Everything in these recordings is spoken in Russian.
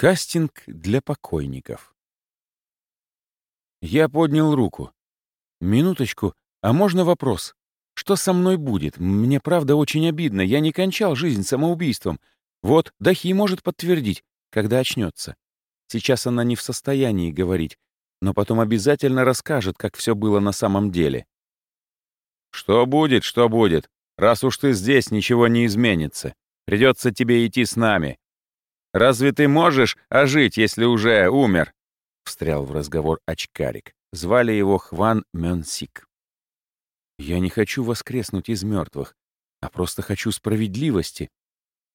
Кастинг для покойников. Я поднял руку. «Минуточку, а можно вопрос? Что со мной будет? Мне правда очень обидно. Я не кончал жизнь самоубийством. Вот, Дахи может подтвердить, когда очнется. Сейчас она не в состоянии говорить, но потом обязательно расскажет, как все было на самом деле». «Что будет, что будет? Раз уж ты здесь, ничего не изменится. Придется тебе идти с нами», Разве ты можешь ожить, если уже умер?» — встрял в разговор очкарик. Звали его Хван Мёнсик. «Я не хочу воскреснуть из мертвых, а просто хочу справедливости.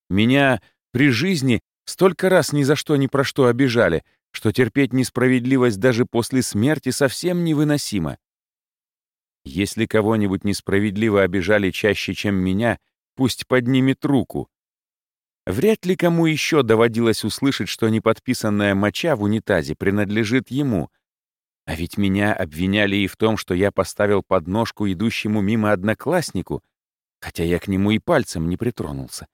Меня при жизни столько раз ни за что ни про что обижали, что терпеть несправедливость даже после смерти совсем невыносимо. Если кого-нибудь несправедливо обижали чаще, чем меня, пусть поднимет руку, Вряд ли кому еще доводилось услышать, что неподписанная моча в унитазе принадлежит ему. А ведь меня обвиняли и в том, что я поставил подножку идущему мимо однокласснику, хотя я к нему и пальцем не притронулся.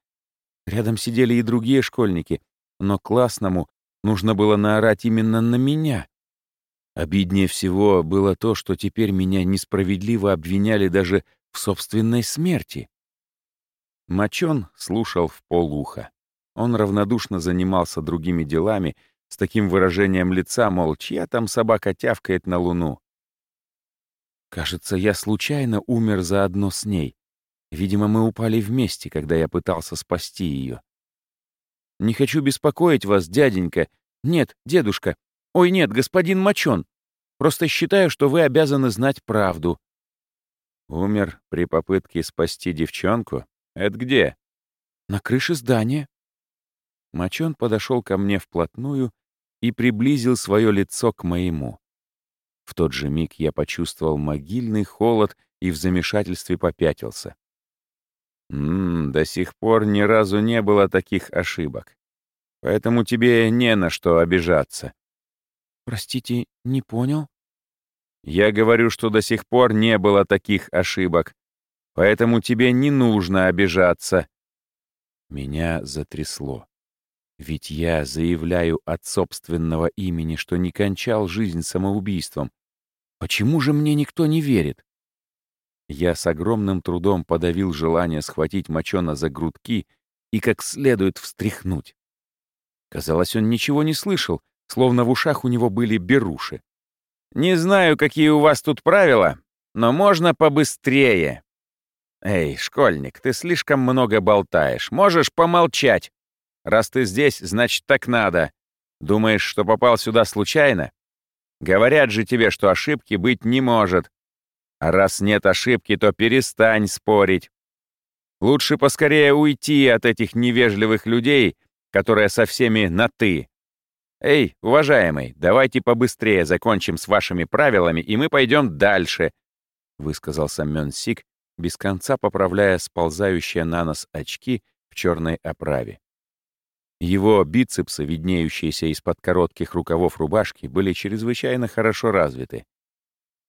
Рядом сидели и другие школьники, но классному нужно было наорать именно на меня. Обиднее всего было то, что теперь меня несправедливо обвиняли даже в собственной смерти. Мочон слушал в полуха. Он равнодушно занимался другими делами, с таким выражением лица, мол, чья там собака тявкает на луну. Кажется, я случайно умер заодно с ней. Видимо, мы упали вместе, когда я пытался спасти ее. Не хочу беспокоить вас, дяденька. Нет, дедушка. Ой, нет, господин Мочон. Просто считаю, что вы обязаны знать правду. Умер при попытке спасти девчонку? «Это где?» «На крыше здания». Мочон подошел ко мне вплотную и приблизил свое лицо к моему. В тот же миг я почувствовал могильный холод и в замешательстве попятился. «Ммм, до сих пор ни разу не было таких ошибок. Поэтому тебе не на что обижаться». «Простите, не понял?» «Я говорю, что до сих пор не было таких ошибок поэтому тебе не нужно обижаться». Меня затрясло. Ведь я заявляю от собственного имени, что не кончал жизнь самоубийством. Почему же мне никто не верит? Я с огромным трудом подавил желание схватить Мочона за грудки и как следует встряхнуть. Казалось, он ничего не слышал, словно в ушах у него были беруши. «Не знаю, какие у вас тут правила, но можно побыстрее», «Эй, школьник, ты слишком много болтаешь. Можешь помолчать? Раз ты здесь, значит, так надо. Думаешь, что попал сюда случайно? Говорят же тебе, что ошибки быть не может. А раз нет ошибки, то перестань спорить. Лучше поскорее уйти от этих невежливых людей, которые со всеми на «ты». Эй, уважаемый, давайте побыстрее закончим с вашими правилами, и мы пойдем дальше», — высказался Мён Сик, без конца поправляя сползающие на нос очки в черной оправе. Его бицепсы, виднеющиеся из-под коротких рукавов рубашки, были чрезвычайно хорошо развиты.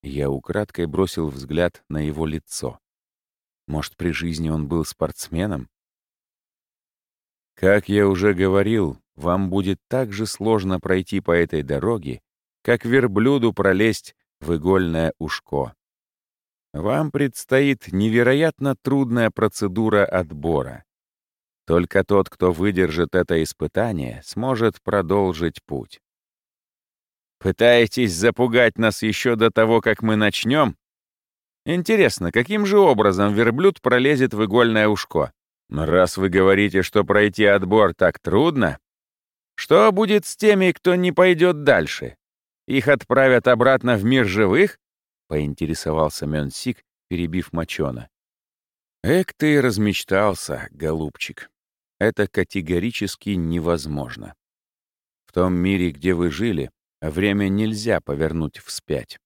Я украдкой бросил взгляд на его лицо. Может, при жизни он был спортсменом? Как я уже говорил, вам будет так же сложно пройти по этой дороге, как верблюду пролезть в игольное ушко. Вам предстоит невероятно трудная процедура отбора. Только тот, кто выдержит это испытание, сможет продолжить путь. Пытаетесь запугать нас еще до того, как мы начнем? Интересно, каким же образом верблюд пролезет в игольное ушко? Раз вы говорите, что пройти отбор так трудно, что будет с теми, кто не пойдет дальше? Их отправят обратно в мир живых? Поинтересовался Мёнсик, перебив Мочона. «Эк ты размечтался, голубчик. Это категорически невозможно. В том мире, где вы жили, время нельзя повернуть вспять.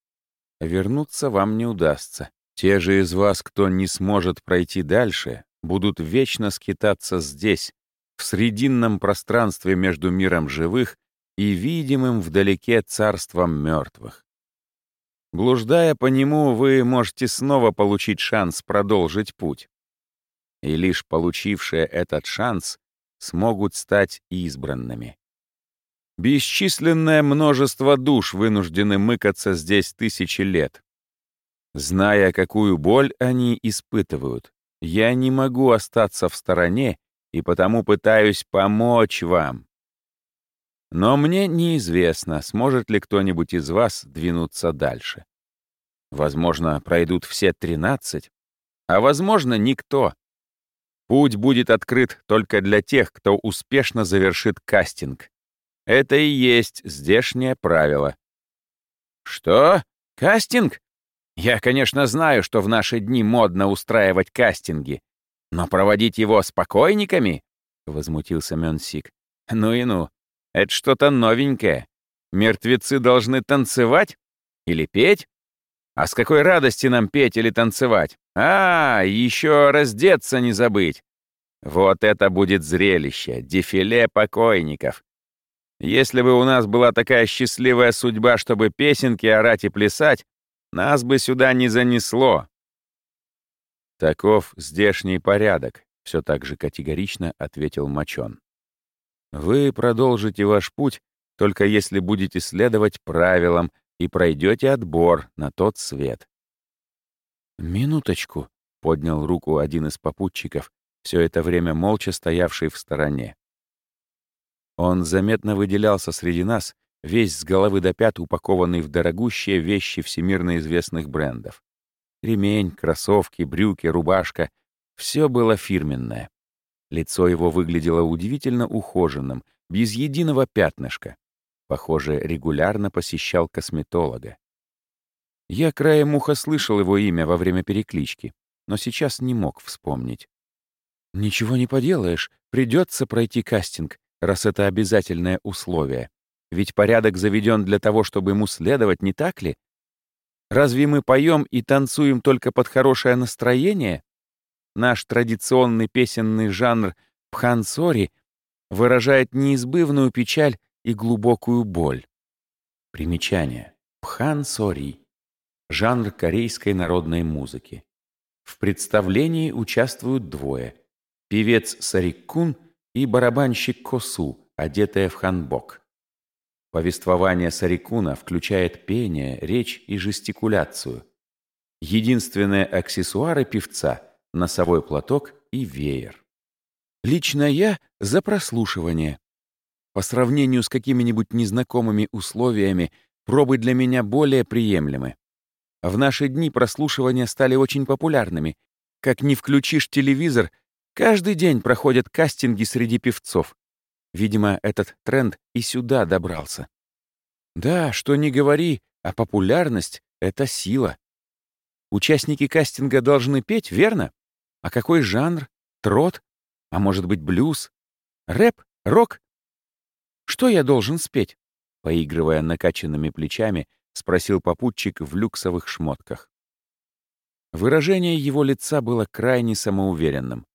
Вернуться вам не удастся. Те же из вас, кто не сможет пройти дальше, будут вечно скитаться здесь, в срединном пространстве между миром живых и видимым вдалеке царством мертвых. Блуждая по нему, вы можете снова получить шанс продолжить путь. И лишь получившие этот шанс смогут стать избранными. Бесчисленное множество душ вынуждены мыкаться здесь тысячи лет. Зная, какую боль они испытывают, я не могу остаться в стороне и потому пытаюсь помочь вам. Но мне неизвестно, сможет ли кто-нибудь из вас двинуться дальше. Возможно, пройдут все тринадцать, а возможно, никто. Путь будет открыт только для тех, кто успешно завершит кастинг. Это и есть здешнее правило. Что? Кастинг? Я, конечно, знаю, что в наши дни модно устраивать кастинги, но проводить его с покойниками? Возмутился Мёнсик. Ну и ну. Это что-то новенькое. Мертвецы должны танцевать? Или петь? А с какой радости нам петь или танцевать? А, еще раздеться не забыть. Вот это будет зрелище, дефиле покойников. Если бы у нас была такая счастливая судьба, чтобы песенки орать и плясать, нас бы сюда не занесло. Таков здешний порядок, все так же категорично ответил Мачон. Вы продолжите ваш путь, только если будете следовать правилам и пройдете отбор на тот свет. «Минуточку», — поднял руку один из попутчиков, все это время молча стоявший в стороне. Он заметно выделялся среди нас, весь с головы до пят упакованный в дорогущие вещи всемирно известных брендов. Ремень, кроссовки, брюки, рубашка — все было фирменное. Лицо его выглядело удивительно ухоженным, без единого пятнышка. Похоже, регулярно посещал косметолога. Я краем уха слышал его имя во время переклички, но сейчас не мог вспомнить. «Ничего не поделаешь, придется пройти кастинг, раз это обязательное условие. Ведь порядок заведен для того, чтобы ему следовать, не так ли? Разве мы поем и танцуем только под хорошее настроение? Наш традиционный песенный жанр пхансори выражает неизбывную печаль и глубокую боль. Примечание. Пхансори. Жанр корейской народной музыки. В представлении участвуют двое. Певец Сариккун и барабанщик Косу, одетая в ханбок. Повествование Сарикуна включает пение, речь и жестикуляцию. Единственные аксессуары певца — носовой платок и веер. Лично я за прослушивание. По сравнению с какими-нибудь незнакомыми условиями, пробы для меня более приемлемы. В наши дни прослушивания стали очень популярными. Как не включишь телевизор, каждый день проходят кастинги среди певцов. Видимо, этот тренд и сюда добрался. Да, что ни говори, а популярность — это сила. Участники кастинга должны петь, верно? А какой жанр? Трот? А может быть, блюз? Рэп? Рок? Что я должен спеть? Поигрывая накачанными плечами, спросил попутчик в люксовых шмотках. Выражение его лица было крайне самоуверенным.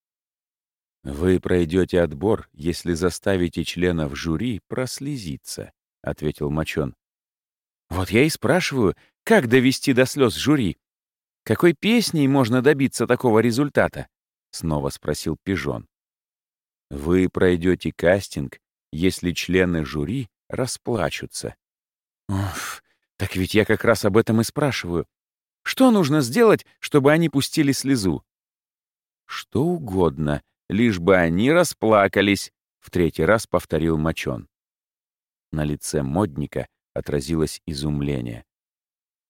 «Вы пройдете отбор, если заставите членов жюри прослезиться», — ответил Мочон. «Вот я и спрашиваю, как довести до слез жюри? Какой песней можно добиться такого результата? Снова спросил Пижон. Вы пройдете кастинг, если члены жюри расплачутся. Уф, так ведь я как раз об этом и спрашиваю. Что нужно сделать, чтобы они пустили слезу? Что угодно, лишь бы они расплакались, в третий раз повторил Мочон. На лице модника отразилось изумление.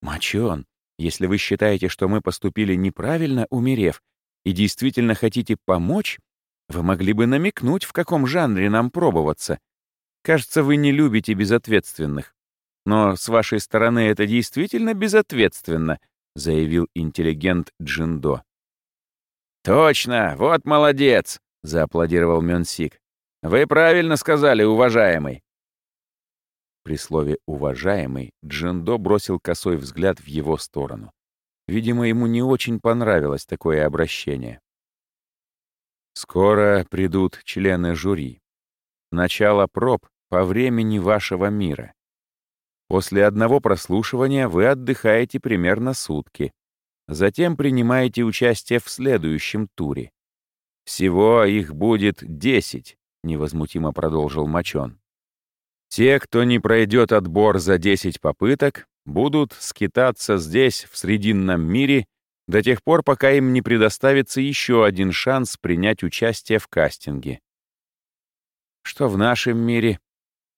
«Мочон, если вы считаете, что мы поступили неправильно, умерев, и действительно хотите помочь, вы могли бы намекнуть, в каком жанре нам пробоваться. Кажется, вы не любите безответственных. Но с вашей стороны это действительно безответственно, заявил интеллигент Джиндо. Точно, вот молодец, зааплодировал Мёнсик. Вы правильно сказали, уважаемый. При слове «уважаемый» Джиндо бросил косой взгляд в его сторону. Видимо, ему не очень понравилось такое обращение. «Скоро придут члены жюри. Начало проб по времени вашего мира. После одного прослушивания вы отдыхаете примерно сутки. Затем принимаете участие в следующем туре. Всего их будет десять», — невозмутимо продолжил Мачон. Те, кто не пройдет отбор за 10 попыток, будут скитаться здесь, в Срединном мире, до тех пор, пока им не предоставится еще один шанс принять участие в кастинге. Что в нашем мире,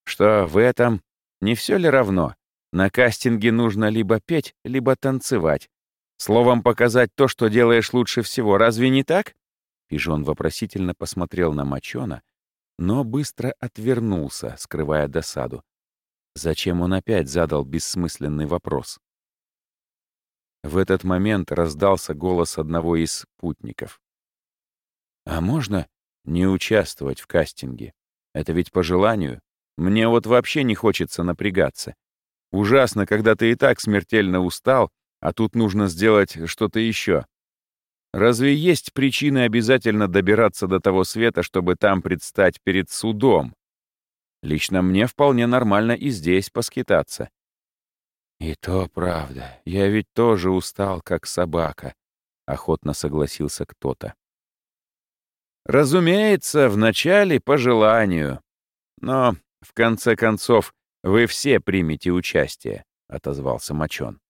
что в этом, не все ли равно? На кастинге нужно либо петь, либо танцевать. Словом, показать то, что делаешь лучше всего. Разве не так? Пижон вопросительно посмотрел на Мачона, но быстро отвернулся, скрывая досаду. Зачем он опять задал бессмысленный вопрос? В этот момент раздался голос одного из спутников. «А можно не участвовать в кастинге? Это ведь по желанию. Мне вот вообще не хочется напрягаться. Ужасно, когда ты и так смертельно устал, а тут нужно сделать что-то еще. Разве есть причины обязательно добираться до того света, чтобы там предстать перед судом? Лично мне вполне нормально и здесь поскитаться. И то правда. Я ведь тоже устал, как собака, — охотно согласился кто-то. Разумеется, вначале по желанию. Но, в конце концов, вы все примете участие, — отозвался Мочон.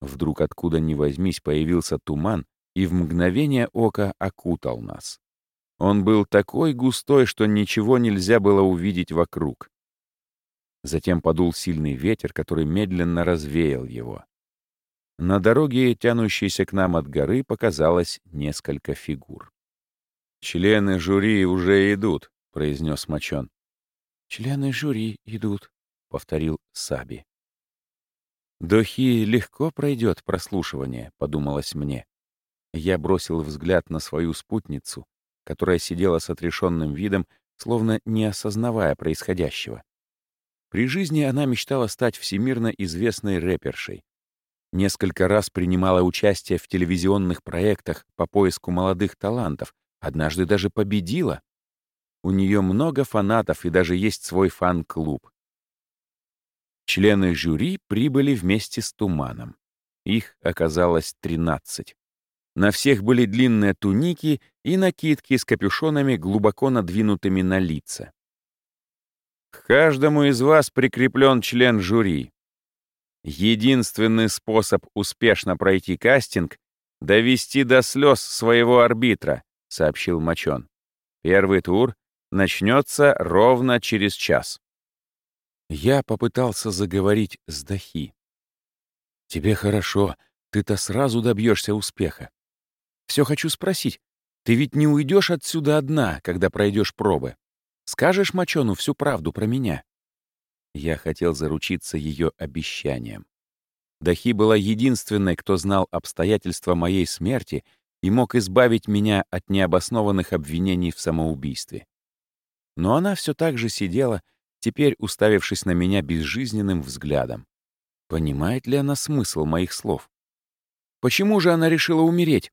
Вдруг откуда ни возьмись появился туман и в мгновение ока окутал нас. Он был такой густой, что ничего нельзя было увидеть вокруг. Затем подул сильный ветер, который медленно развеял его. На дороге, тянущейся к нам от горы, показалось несколько фигур. «Члены жюри уже идут», — произнес Мочон. «Члены жюри идут», — повторил Саби. «Дохи легко пройдет прослушивание», — подумалось мне. Я бросил взгляд на свою спутницу, которая сидела с отрешенным видом, словно не осознавая происходящего. При жизни она мечтала стать всемирно известной рэпершей. Несколько раз принимала участие в телевизионных проектах по поиску молодых талантов, однажды даже победила. У нее много фанатов и даже есть свой фан-клуб. Члены жюри прибыли вместе с Туманом. Их оказалось 13. На всех были длинные туники и накидки с капюшонами, глубоко надвинутыми на лица. К каждому из вас прикреплен член жюри. Единственный способ успешно пройти кастинг — довести до слез своего арбитра, сообщил Мачон. Первый тур начнется ровно через час. Я попытался заговорить с Дахи. «Тебе хорошо, ты-то сразу добьешься успеха. Все хочу спросить, ты ведь не уйдешь отсюда одна, когда пройдешь пробы? Скажешь Мачону всю правду про меня?» Я хотел заручиться ее обещанием. Дахи была единственной, кто знал обстоятельства моей смерти и мог избавить меня от необоснованных обвинений в самоубийстве. Но она все так же сидела, теперь уставившись на меня безжизненным взглядом. Понимает ли она смысл моих слов? Почему же она решила умереть?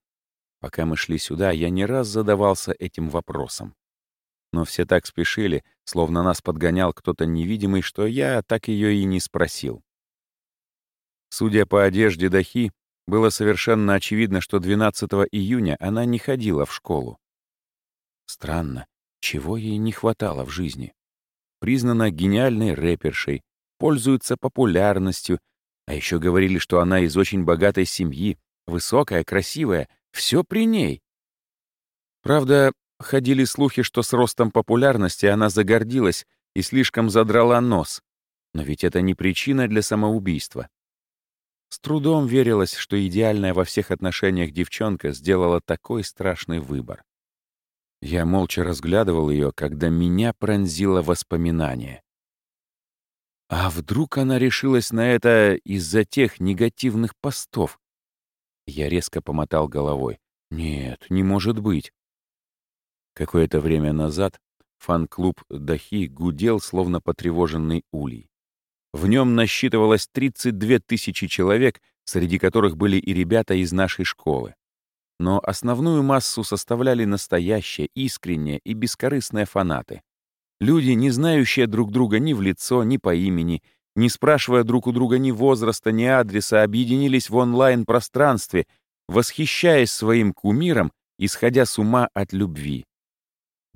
Пока мы шли сюда, я не раз задавался этим вопросом. Но все так спешили, словно нас подгонял кто-то невидимый, что я так ее и не спросил. Судя по одежде Дахи, было совершенно очевидно, что 12 июня она не ходила в школу. Странно, чего ей не хватало в жизни? Признана гениальной рэпершей, пользуется популярностью, а еще говорили, что она из очень богатой семьи, высокая, красивая, все при ней. Правда, ходили слухи, что с ростом популярности она загордилась и слишком задрала нос. Но ведь это не причина для самоубийства. С трудом верилось, что идеальная во всех отношениях девчонка сделала такой страшный выбор. Я молча разглядывал ее, когда меня пронзило воспоминание. А вдруг она решилась на это из-за тех негативных постов? Я резко помотал головой. Нет, не может быть. Какое-то время назад фан-клуб Дахи гудел, словно потревоженный улей. В нем насчитывалось 32 тысячи человек, среди которых были и ребята из нашей школы но основную массу составляли настоящие, искренние и бескорыстные фанаты. Люди, не знающие друг друга ни в лицо, ни по имени, не спрашивая друг у друга ни возраста, ни адреса, объединились в онлайн-пространстве, восхищаясь своим кумиром и сходя с ума от любви.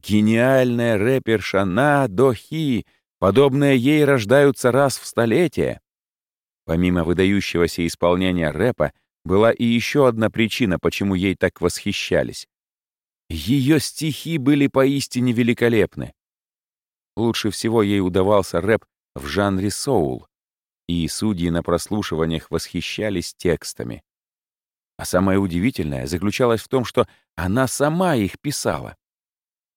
Гениальная рэперша Надохи Подобные ей рождаются раз в столетие. Помимо выдающегося исполнения рэпа, была и еще одна причина, почему ей так восхищались. Ее стихи были поистине великолепны. Лучше всего ей удавался рэп в жанре соул, и судьи на прослушиваниях восхищались текстами. А самое удивительное заключалось в том, что она сама их писала.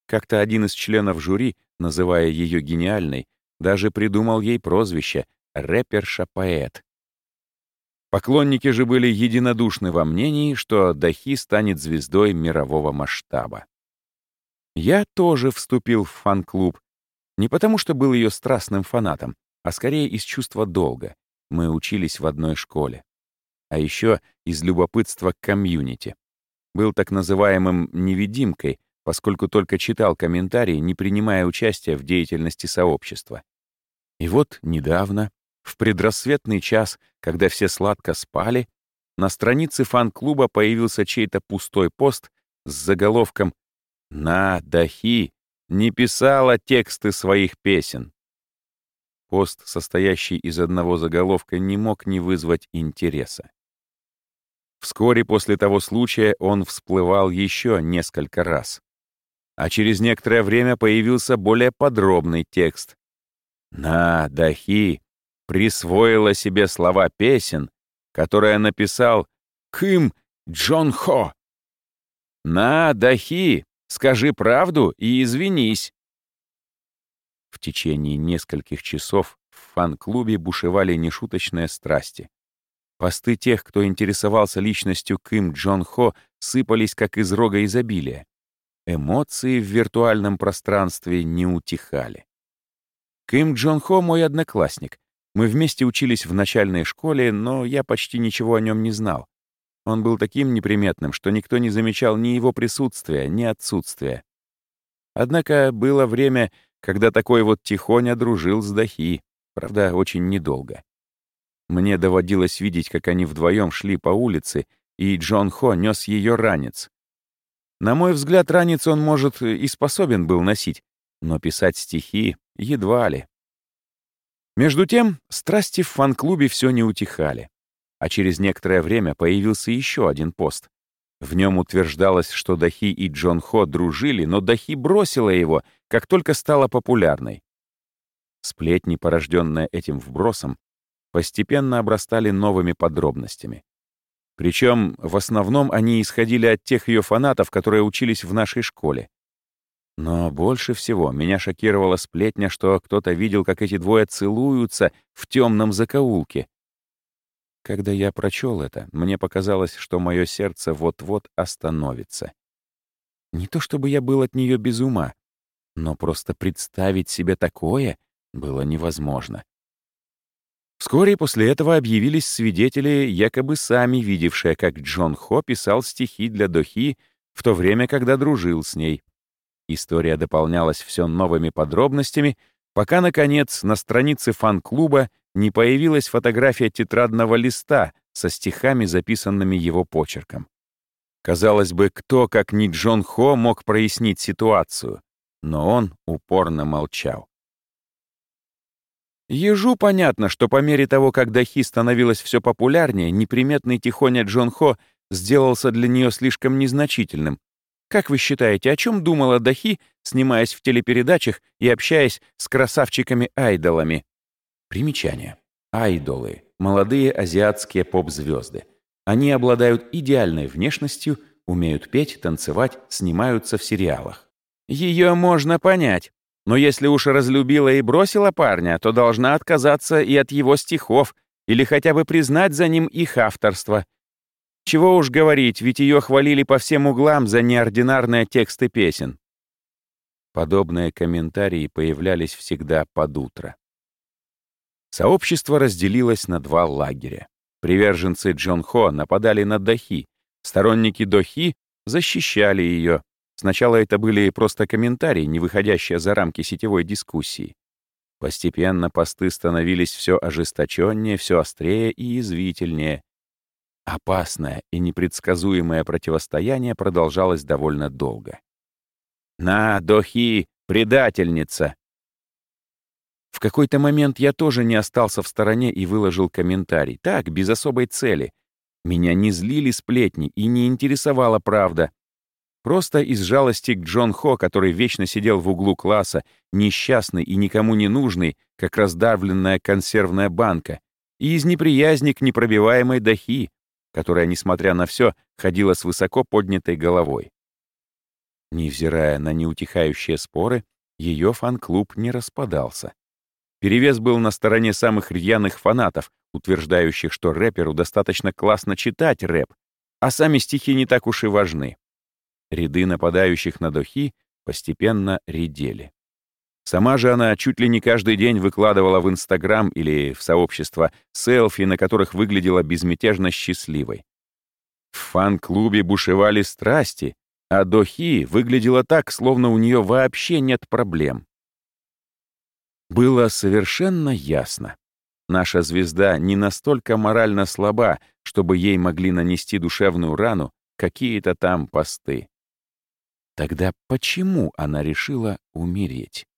Как-то один из членов жюри, называя ее гениальной, даже придумал ей прозвище «рэперша-поэт». Поклонники же были единодушны во мнении, что Дахи станет звездой мирового масштаба. Я тоже вступил в фан-клуб, не потому что был ее страстным фанатом, а скорее из чувства долга. Мы учились в одной школе. А еще из любопытства к комьюнити. Был так называемым «невидимкой», поскольку только читал комментарии, не принимая участия в деятельности сообщества. И вот недавно, в предрассветный час, когда все сладко спали, на странице фан-клуба появился чей-то пустой пост с заголовком «На, Дахи, не писала тексты своих песен». Пост, состоящий из одного заголовка, не мог не вызвать интереса. Вскоре после того случая он всплывал еще несколько раз. А через некоторое время появился более подробный текст. «На, Дахи, присвоила себе слова песен, которые написал Кым Джон Хо. «На, Дахи, скажи правду и извинись». В течение нескольких часов в фан-клубе бушевали нешуточные страсти. Посты тех, кто интересовался личностью Ким Джон Хо, сыпались как из рога изобилия. Эмоции в виртуальном пространстве не утихали. Ким Джон Хо — мой одноклассник, мы вместе учились в начальной школе, но я почти ничего о нем не знал. Он был таким неприметным, что никто не замечал ни его присутствия, ни отсутствия. Однако было время, когда такой вот тихоня дружил с Дахи, правда, очень недолго. Мне доводилось видеть, как они вдвоем шли по улице, и Джон Хо нес ее ранец. На мой взгляд, ранец он, может, и способен был носить, но писать стихи едва ли. Между тем, страсти в фан-клубе все не утихали. А через некоторое время появился еще один пост. В нем утверждалось, что Дахи и Джон Хо дружили, но Дахи бросила его, как только стала популярной. Сплетни, порожденные этим вбросом, постепенно обрастали новыми подробностями. Причем в основном они исходили от тех ее фанатов, которые учились в нашей школе. Но больше всего меня шокировала сплетня, что кто-то видел, как эти двое целуются в темном закоулке. Когда я прочел это, мне показалось, что мое сердце вот-вот остановится. Не то чтобы я был от нее без ума, но просто представить себе такое было невозможно. Вскоре после этого объявились свидетели, якобы сами видевшие, как Джон Хо писал стихи для Дохи в то время, когда дружил с ней. История дополнялась все новыми подробностями, пока, наконец, на странице фан-клуба не появилась фотография тетрадного листа со стихами, записанными его почерком. Казалось бы, кто, как ни Джон Хо, мог прояснить ситуацию, но он упорно молчал. Ежу понятно, что по мере того, как Дахи становилось все популярнее, неприметный тихоня Джон Хо сделался для нее слишком незначительным, как вы считаете, о чем думала Дахи, снимаясь в телепередачах и общаясь с красавчиками-айдолами? Примечание. Айдолы — молодые азиатские поп-звезды. Они обладают идеальной внешностью, умеют петь, танцевать, снимаются в сериалах. Ее можно понять. Но если уж разлюбила и бросила парня, то должна отказаться и от его стихов или хотя бы признать за ним их авторство — чего уж говорить, ведь ее хвалили по всем углам за неординарные тексты песен. Подобные комментарии появлялись всегда под утро. Сообщество разделилось на два лагеря. Приверженцы Джон Хо нападали на Дахи, сторонники Дохи защищали ее. Сначала это были просто комментарии, не выходящие за рамки сетевой дискуссии. Постепенно посты становились все ожесточеннее, все острее и язвительнее. Опасное и непредсказуемое противостояние продолжалось довольно долго. «На, Дохи, предательница!» В какой-то момент я тоже не остался в стороне и выложил комментарий. Так, без особой цели. Меня не злили сплетни и не интересовала правда. Просто из жалости к Джон Хо, который вечно сидел в углу класса, несчастный и никому не нужный, как раздавленная консервная банка, и из неприязни к непробиваемой Дахи, которая, несмотря на все, ходила с высоко поднятой головой. Невзирая на неутихающие споры, ее фан-клуб не распадался. Перевес был на стороне самых рьяных фанатов, утверждающих, что рэперу достаточно классно читать рэп, а сами стихи не так уж и важны. Ряды нападающих на Дохи постепенно редели. Сама же она чуть ли не каждый день выкладывала в Инстаграм или в сообщество селфи, на которых выглядела безмятежно счастливой. В фан-клубе бушевали страсти, а Дохи выглядела так, словно у нее вообще нет проблем. Было совершенно ясно. Наша звезда не настолько морально слаба, чтобы ей могли нанести душевную рану какие-то там посты. Тогда почему она решила умереть?